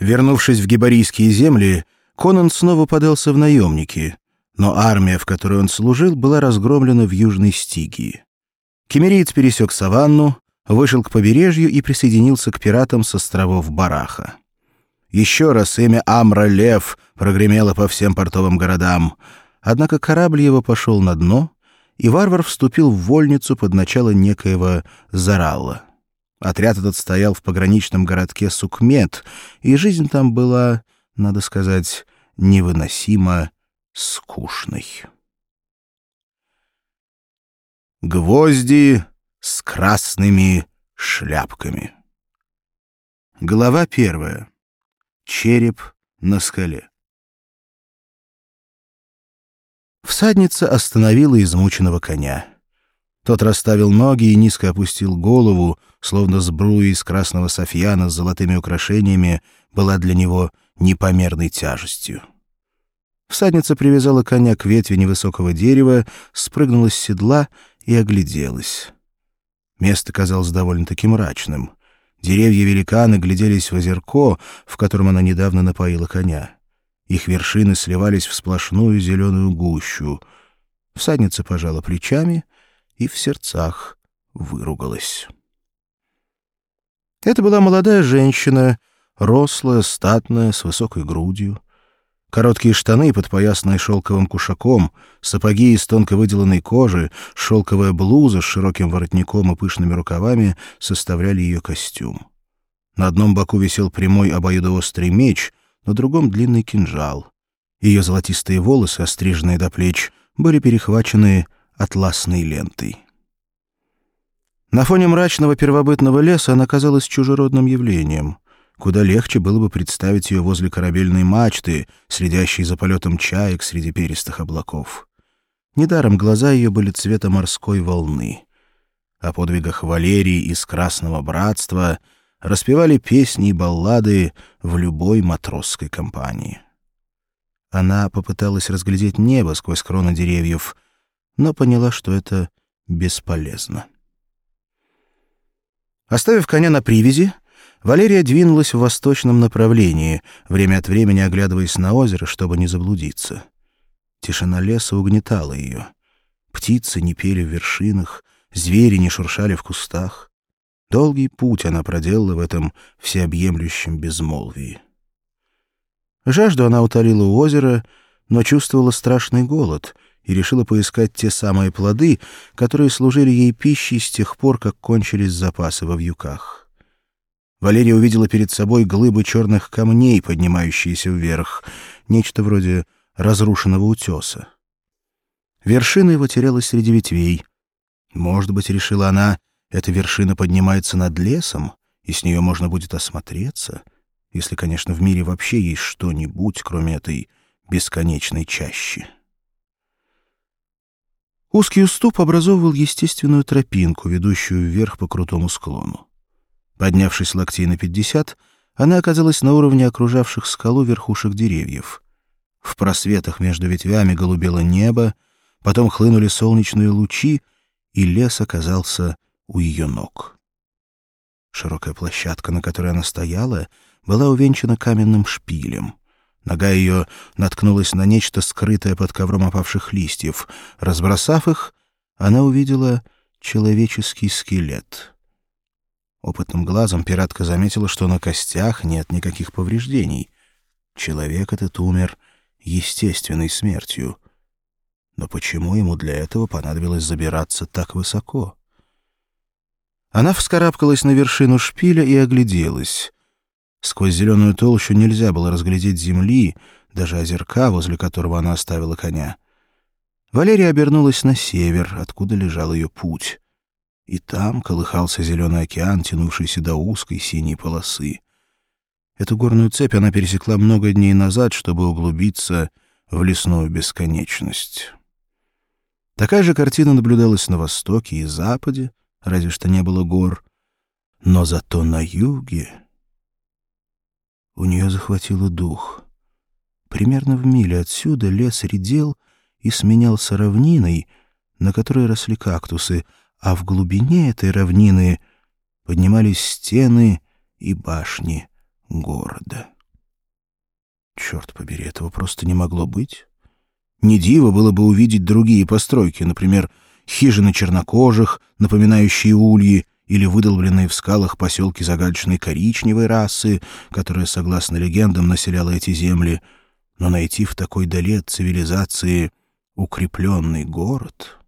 Вернувшись в гибарийские земли, Конан снова подался в наемники, но армия, в которой он служил, была разгромлена в Южной Стигии. Кемериец пересек саванну, вышел к побережью и присоединился к пиратам с островов Бараха. Еще раз имя Амра Лев прогремело по всем портовым городам, однако корабль его пошел на дно, и варвар вступил в вольницу под начало некоего Заралла. Отряд этот стоял в пограничном городке Сукмет, и жизнь там была, надо сказать, невыносимо скучной. Гвозди с красными шляпками. Глава первая. Череп на скале. Всадница остановила измученного коня. Тот расставил ноги и низко опустил голову, словно сбруя из красного софьяна с золотыми украшениями была для него непомерной тяжестью. Всадница привязала коня к ветви невысокого дерева, спрыгнула с седла и огляделась. Место казалось довольно-таки мрачным. Деревья-великаны гляделись в озерко, в котором она недавно напоила коня. Их вершины сливались в сплошную зеленую гущу. Всадница пожала плечами и в сердцах выругалась. Это была молодая женщина, рослая, статная, с высокой грудью. Короткие штаны, подпоясанные шелковым кушаком, сапоги из тонко выделанной кожи, шелковая блуза с широким воротником и пышными рукавами составляли ее костюм. На одном боку висел прямой обоюдоострый меч, на другом — длинный кинжал. Ее золотистые волосы, остриженные до плеч, были перехвачены атласной лентой. На фоне мрачного первобытного леса она казалась чужеродным явлением — Куда легче было бы представить ее возле корабельной мачты, следящей за полетом чаек среди перистых облаков. Недаром глаза ее были цвета морской волны. О подвигах Валерии из Красного Братства распевали песни и баллады в любой матросской компании. Она попыталась разглядеть небо сквозь кроны деревьев, но поняла, что это бесполезно. Оставив коня на привязи, Валерия двинулась в восточном направлении, время от времени оглядываясь на озеро, чтобы не заблудиться. Тишина леса угнетала ее. Птицы не пели в вершинах, звери не шуршали в кустах. Долгий путь она проделала в этом всеобъемлющем безмолвии. Жажду она утолила у озера, но чувствовала страшный голод и решила поискать те самые плоды, которые служили ей пищей с тех пор, как кончились запасы во вьюках. Валерия увидела перед собой глыбы черных камней, поднимающиеся вверх, нечто вроде разрушенного утеса. Вершина его терялась среди ветвей. Может быть, решила она, эта вершина поднимается над лесом, и с нее можно будет осмотреться, если, конечно, в мире вообще есть что-нибудь, кроме этой бесконечной чащи. Узкий уступ образовывал естественную тропинку, ведущую вверх по крутому склону. Поднявшись локтей на пятьдесят, она оказалась на уровне окружавших скалу верхушек деревьев. В просветах между ветвями голубело небо, потом хлынули солнечные лучи, и лес оказался у ее ног. Широкая площадка, на которой она стояла, была увенчана каменным шпилем. Нога ее наткнулась на нечто скрытое под ковром опавших листьев. Разбросав их, она увидела человеческий скелет. Опытным глазом пиратка заметила, что на костях нет никаких повреждений. Человек этот умер естественной смертью. Но почему ему для этого понадобилось забираться так высоко? Она вскарабкалась на вершину шпиля и огляделась. Сквозь зеленую толщу нельзя было разглядеть земли, даже озерка, возле которого она оставила коня. Валерия обернулась на север, откуда лежал ее путь и там колыхался зеленый океан, тянувшийся до узкой синей полосы. Эту горную цепь она пересекла много дней назад, чтобы углубиться в лесную бесконечность. Такая же картина наблюдалась на востоке и западе, разве что не было гор, но зато на юге у нее захватило дух. Примерно в миле отсюда лес редел и сменялся равниной, на которой росли кактусы — а в глубине этой равнины поднимались стены и башни города. Черт побери, этого просто не могло быть. Не диво было бы увидеть другие постройки, например, хижины чернокожих, напоминающие ульи, или выдолбленные в скалах поселки загадочной коричневой расы, которая, согласно легендам, населяла эти земли. Но найти в такой дали цивилизации укрепленный город...